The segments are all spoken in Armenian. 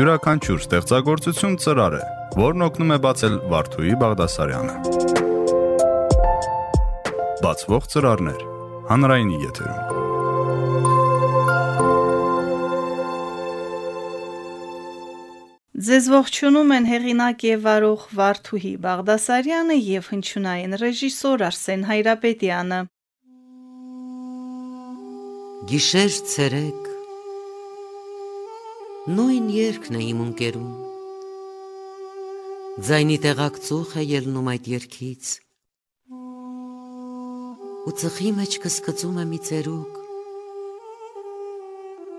Յուրաքանչյուր ստեղծագործություն ծրար է, որն օգնում է բացել Վարդուհի Բաղդասարյանը։ Բացվող ծրարներ հանրայինի եթերում։ Ձեզ ողջունում են հեղինակ եւ վարող Վարդուհի Բաղդասարյանը եւ հնչյունային ռեժիսոր Արսեն Հայրապետյանը։ Գիշեր ցերեկ Նույն երկն է իմ ընկերում Ձայնի տեղակցուխ է ելնում այդ երկից ու ծխի մեջ կսկծում է մի ծերուկ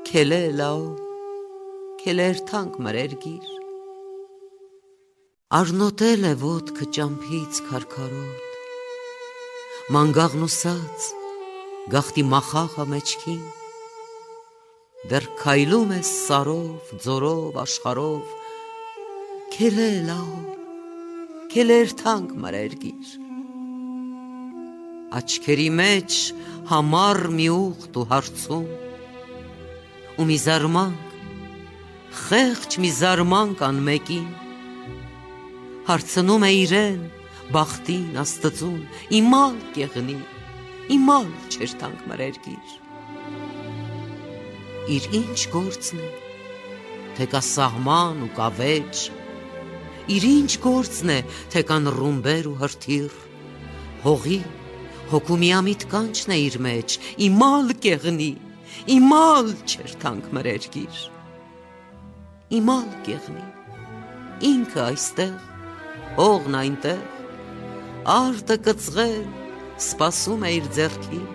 Քելե լաո քելեր թանկ մրերգիր Արնոտել է ոտքը ճամփից քարքարոտ Մանգաղն ուսած գախտի մախախը մեջքին Դեռ քայլում է սարով, ձորով, աշխարով Քելե լաո քելեր թանկ մրերգիր աչքերի մեջ համառ մի ուղտ ու հարցում ու մի զարմանք խեղճ մի զարմանք անմեկին հարցնում է իրեն բախտին աստծուն իմալ կեղնի իմալ չեր տանք մրերգիր իր ինչ գործն է թե կա սահման ու կավեճ իր ինչ գործն է թե կան ռումբեր ու հրթիռ հողի հոգու միամիտ կանչն է իր մեջ, իմալ կեղնի, իմալ չեր թանք մրերգիր։ Իմալ կեղնի, ինքը այստեղ, հողն այնտեղ, արտը կծղել, սպասում է իր ձեռքին,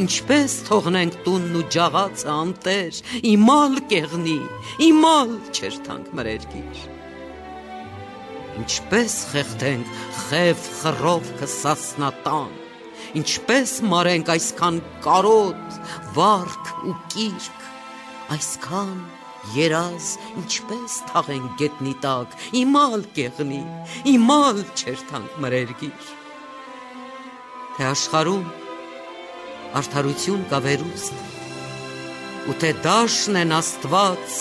Ինչպես թողնենք տունն ու ջաղացը անտեր, իմալ կեղնի, իմալ չեր թանք մրերգիր։ Ինչպես խեղդենք խև խռով կսասնատան, Ինչպես մարենք այսքան կարոտ, վարք ու կիրք, այսքան երազ, ինչպես թաղենք գետնի տակ, իմալ կեղնի, իմալ չեր թանք մրերգիր։ Թե աշխարում արդարություն կա վերուստ, ու թե դաշն են աստված,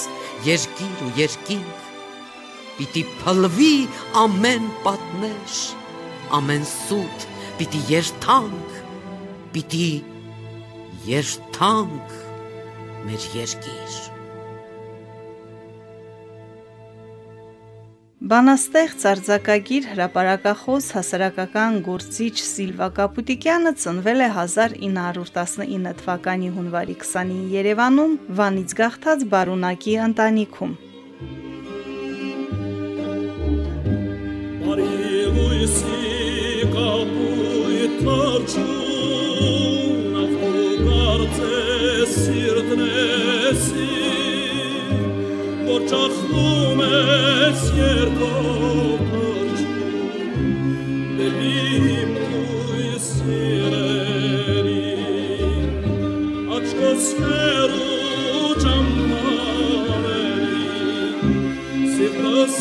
երկիր ու երկինք, պիտի փլվի ամեն պատնեշ, ամեն սուտ պիտի երթանք, պիտի երթանք մեր երկիր։ Բանաստեղծ արձակագիր հրապարակախոս հասարակական գործիչ Սիլվա Կապուտիկյանը ծնվել է 1919 թվականի հունվարի 20-ին Երևանում Վանից գաղթած բարունակի ընտանիքում։ սիրտնեսի որ ճախնում ես երկով թրջուն դեպիմ թույս սիրերին աչքոս հերու ճամմաներին սիրտս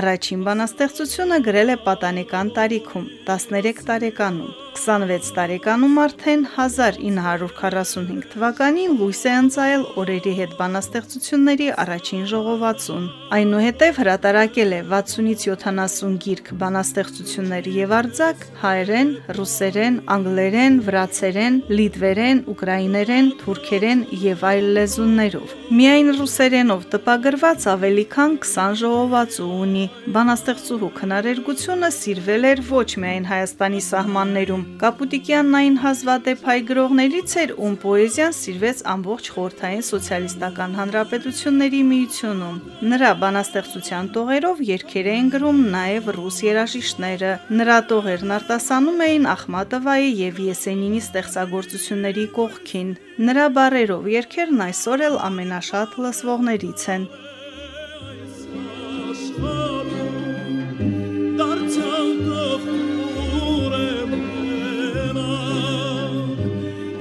Առաջին բանաստեղծությունը գրել է պատանեկան տարիքում, 13 տարեկանում։ 26 տարեկանում արդեն 1945 թվականին լույս է ընծայել օրերի հետ բանաստեղծությունների առաջին ժողովածուն։ Այնուհետև հրատարակել է 60-ից 70 գիրք բանաստեղծություններ եւ արձակ հայերեն, ռուսերեն, անգլերեն, վրացերեն, լիտվերեն, ուկրաիներեն, թուրքերեն եւ այլ լեզուներով։ Միայն ռուսերենով տպագրված ավելի քան 20 ժողովածու ունի։ Բանաստեղծուհու քնարերգությունը սիրվել էր ոչ միայն Հայաստանի սահմաններում, Կապուտիկյանն այն հազվադեպ հայ գրողներից էր, ում պոեզիան սիրվեց ամբողջ խորթային սոցիալիստական հանրապետությունների միությունում։ Նրա բանաստեղծության տողերով երգեր էին գրում նաև ռուս երաժիշտները։ Նրա տողերն արտասանում էին Ախմատովայի եւ Եսենինի ստեղծագործությունների կողքին։ Նրա բարերով երգերն այսօր էլ ամենաշատ լսվողներից են։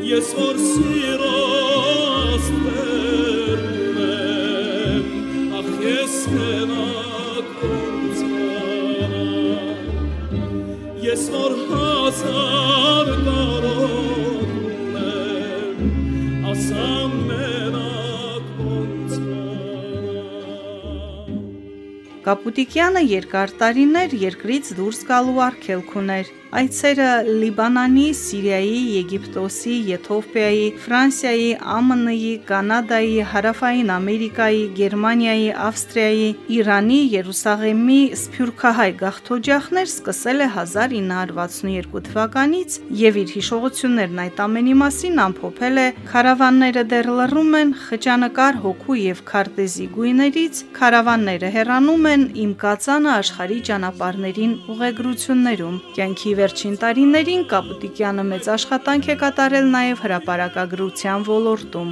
ես որ սիրոս բերում եմ ախ ես կնակուցանա ես որ հազար կարոտում եմ ասամ Կապուտիկյանը երկար տարիներ երկրից դուրս գալու արգելք ուներ Այցերը Լիբանանի, Սիրիայի, Եգիպտոսի, Եթովպիայի, Ֆրանսիայի, ԱՄՆ-ի, Կանադայի, Հարավային Ամերիկայի, Գերմանիայի, Ավստրիայի, Իրանի, Երուսաղեմի սփյուռքահայ գաղթօջախներ սկսել է 1962 թվականից եւ իր հիշողություններն այդ ամենի մասին ամփոփել է Քարավանները դեռ լռում են խճանկար հոգու եւ քարտեզի գույներից, քարավանները հեռանում են իմ կածանը աշխարհի ճանապարհներին ուղեգրություններում։ Կյանքի վերջին տարիներին Կապուտիկյանը մեծ աշխատանք է կատարել նաև հրապարակագրության ոլորտում։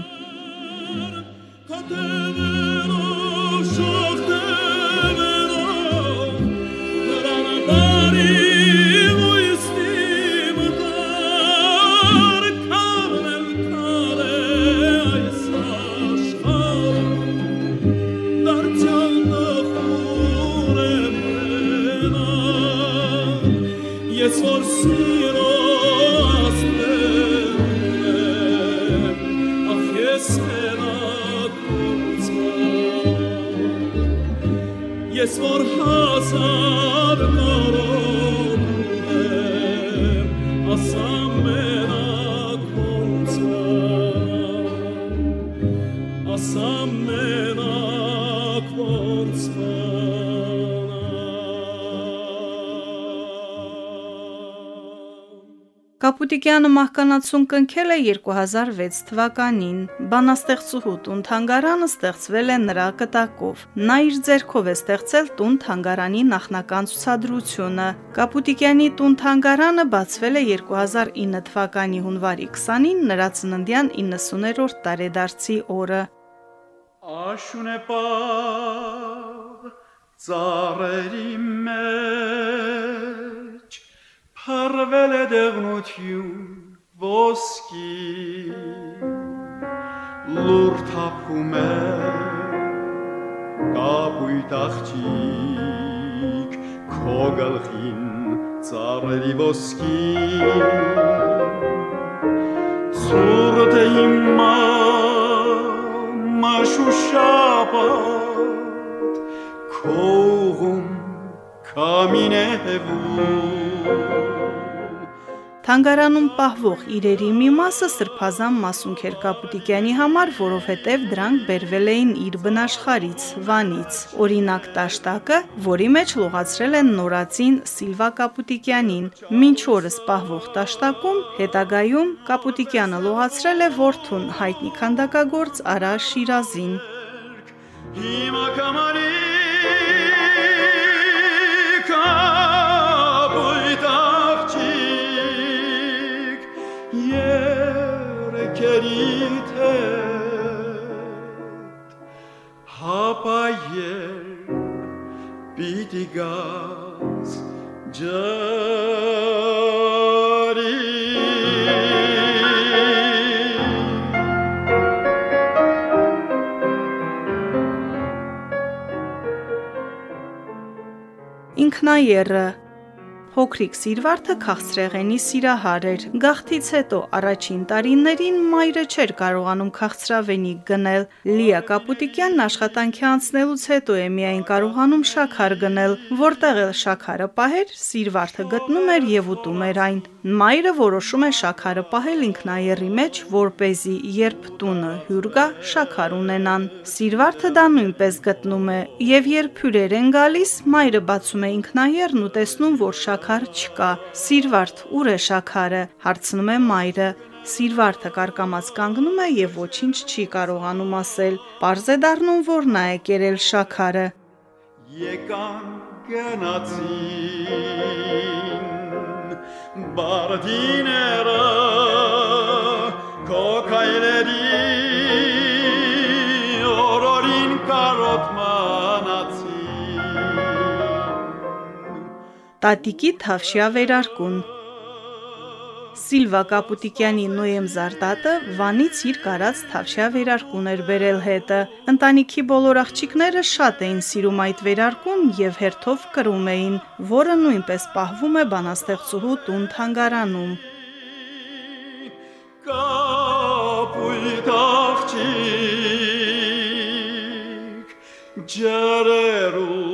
ես որ հազար կարոնում Կապուտիկյանը մահկանացուն կնքել է 2006 թվականին։ Բանաստեղծուհու տուն թանգարանը ստեղծվել է նրա կտակով։ Նա իր ձեռքով է ստեղծել տուն թանգարանի նախնական ցուցադրությունը։ Կապուտիկյանի տուն թանգարանը բացվել է 2009 թվականի հունվարի 20-ին նրա ծննդյան 90-րդ տարեդարձի օրը։ Աշուն է պար ծառերի մեջ Փարվել է դեղնություն ոսկի Լուր թափում է կապույտ աղջիկ Քո գլխին ծառերի ոսկի Սուրդ է հիմա մաշուշապատ Քողում կամին է հևում Թանգարանում պահվող իրերի մի մասը սրբազան մասունք էր Կապուտիկյանի համար, որովհետև դրանք բերվել էին իր բնաշխարից, Վանից։ Օրինակ տաշտակը, որի մեջ լողացրել են նորածին Սիլվա Կապուտիկյանին։ Մինչ օրս պահվող տաշտակում հետագայում Կապուտիկյանը լողացրել է որդուն հայտնի քանդակագործ Արա Շիրազին։ Հիմա կամարի Հապայեր պիտի գազ ջարի Ինքնայերը Փոքրիկ Սիրվարդը քաղցրեղենի սիրահար էր։ Գաղթից հետո առաջին տարիներին մայրը չէր կարողանում քաղցրավենի գնել։ Լիա Կապուտիկյանն աշխատանքի անցնելուց հետո է միայն կարողանում շաքար գնել, որտեղ էլ շաքարը պահեր, Սիրվարդը գտնում էր եւ ուտում էր այն։ Մայրը որոշում է շաքարը պահել ինքնայերի մեջ, որ เป զի երբ տունը հյուր գա, շաքար ունենան։ Սիրվարդը դա նույնպես գտնում է, եւ երբ հյուրեր են գալիս, մայրը բացում է ինքնայերն ու տեսնում, որ շաքար չկա։ Սիրվարդ, ուր է շաքարը, հարցնում է մայրը։ Սիրվարդը կարկամած կանգնում է եւ ոչինչ չի կարողանում ասել։ Պարզ է դառնում, որ նա է կերել շաքարը։ Եկան գնացին բարդիները կոքայլերի օրորին կարոտ մանացին Տատիկի Թավշյա վերարկուն Սիլվա Կապուտիկյանի Նոյեմ Զարտատը Վանից իր կարած Թավշյա վերարկուն էր բերել հետը։ Ընտանիքի բոլոր աղջիկները շատ էին սիրում այդ վերարկուն եւ հերթով կրում էին, որը նույնպես պահվում է բանաստեղծուհու տուն թանգարանում։ կապույտ աղջիկ ջերերու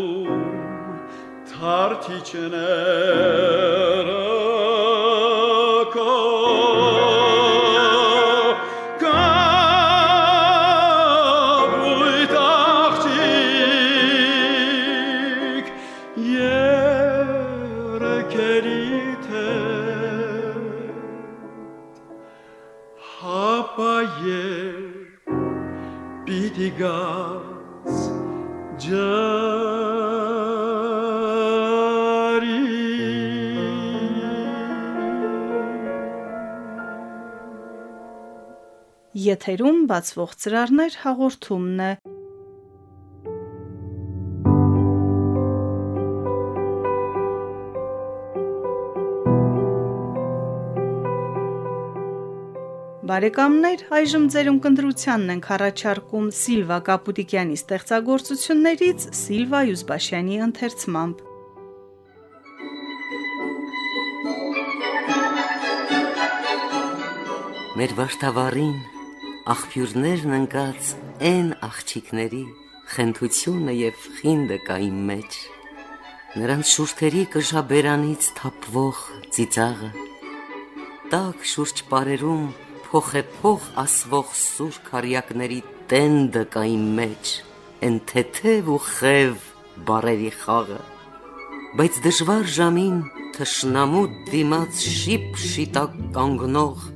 մարդիչները Եթերում բացվող ծրարներ հաղորդումն է։ Բարեկամներ, այժմ ձերուն կնդրությանն ենք առաջարկում Սիլվա Կապուտիկյանի ստեղծագործություններից Սիլվա Յուզբաշյանի ընթերցմամբ։ Մեր վարդավառին աղբյուրներն ընկած են աղջիկների խենթությունը եւ խինդը կա իմ մեջ նրանց շուրթերի կժաբերանից թափվող ծիծաղը տակ շուրջ բարերում փոխեփոխ ասվող սուր քարյակների տենդը կա իմ մեջ են թեթև ու խև բարերի խաղը բայց դժվար ժամին թշնամու դիմաց շիպ շիտակ կանգնող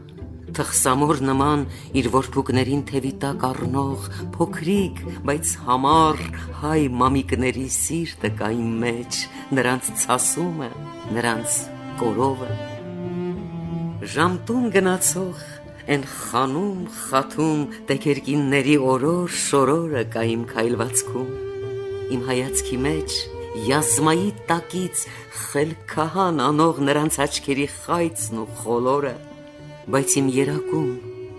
թխսամոր նման իր որփուկներին թևի տակ առնող փոքրիկ, բայց համառ հայ մամիկների սիրտը կա իմ մեջ, նրանց ցասումը, նրանց կորովը։ Ժամտուն գնացող են խանում, խաթում տեկերկինների օրոր շորորը կա իմ քայլվածքում։ Իմ հայացքի մեջ յազմայի տակից խելքահան անող նրանց աչքերի խայծն ու խոլորը բայց իմ երակում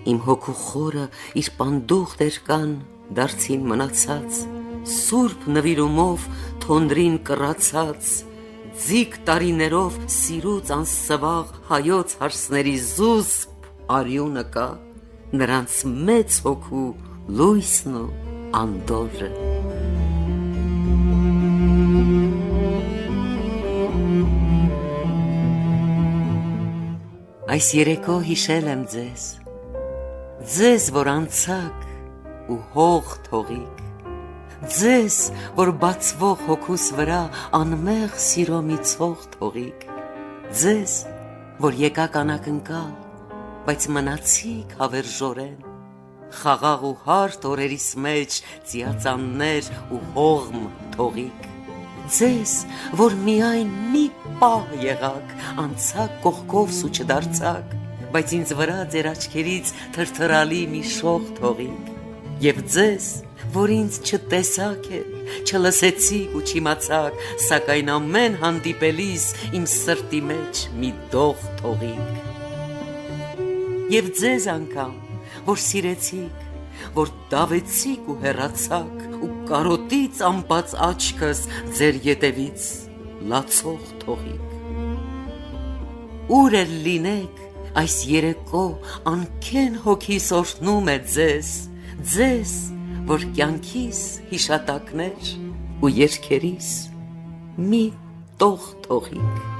իմ հոգու խորը իր պանդուխտ երկան դարձին մնացած սուրբ նվիրումով թոնդրին կռացած ձիգ տարիներով սիրուց անսվաղ հայոց հարսների զուսպ արյունը կա նրանց մեծ հոգու լույսն ու անդորը Այս երեկո հիշել եմ ձեզ Ձեզ, որ անցակ ու հող թողիկ Ձեզ, որ բացվող հոգուս վրա անմեղ սիրո մի ցող թողիկ Ձեզ, որ եկակ անակնկալ, բայց մնացիք հավերժորեն Խաղաղ ու հարթ օրերիս մեջ ծիածաններ ու հողմ թողիկ Ձեզ, որ միայն մի պահ եղաք, անցակ կողքով ու չդարձակ, բայց ինձ վրա ձեր աչքերից թրթրալի մի շող թողիկ։ Եվ ձեզ, որ ինձ չտեսաք է, չլսեցիք ու չիմացաք, սակայն ամեն հանդիպելիս իմ սրտի մեջ մի դող թողիկ։ Եվ ձեզ անգամ, որ սիրեցիք, որ դավեցիք ու հեռացաք ու կարոտից ամպած աչքս ձեր ետևից լացող թողիկ Ուր էլ լինեք այս երեկո անքեն հոգիս օրհնում է ձեզ ձեզ որ կյանքիս հիշատակներ ու երկերիս մի տող թողիկ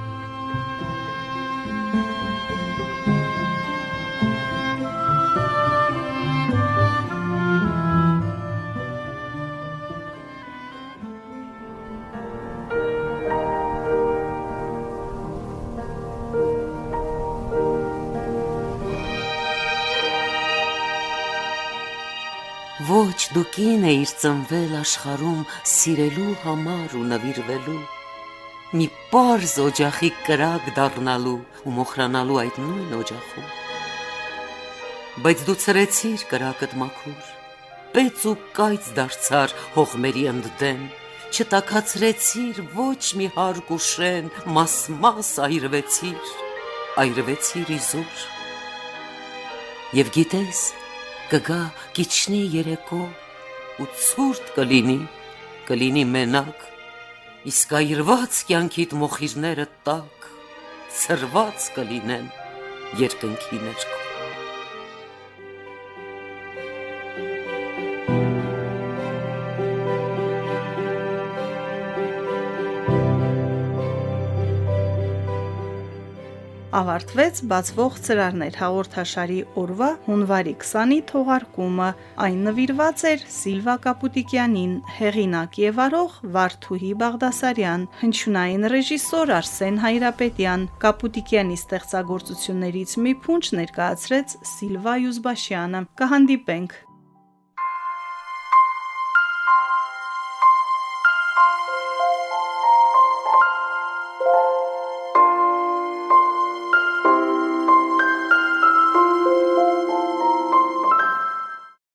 Ոչ դու կին էիր ծնվել աշխարում սիրելու համար ու նվիրվելու մի པարզ օջախի կրակ դառնալու ու մոխրանալու այդ նույն օջախում բայց դու ծրեցիր կրակդ մաքուր պեց ու կայծ դարձար հողմերի ընդդեմ չտակացրեցիր ոչ մի հարկ ու շեն մաս-մաս այրվեցիր այրվեցիր իզուր եւ գիտես կգա կիչնի երեկո ու ցուրտ կլինի կլինի մենակ իսկ այրված կյանքիդ մոխիրները տակ ծրված կլինեն երկնքի ներքո ավարտվեց բացվող ծրարներ. հաղորդաշարի օրվա հունվարի 20-ի թողարկումը։ Այն նվիրված էր Սիլվա Կապուտիկյանին, հեղինակ եւ արող Վարդուհի Բաղդասարյան, հնչյունային ռեժիսոր Արսեն Հայրապետյան։ Կապուտիկյանի ստեղծագործություններից մի փունջ ներկայացրեց Սիլվա Յուզբաշյանը։ Կհանդիպենք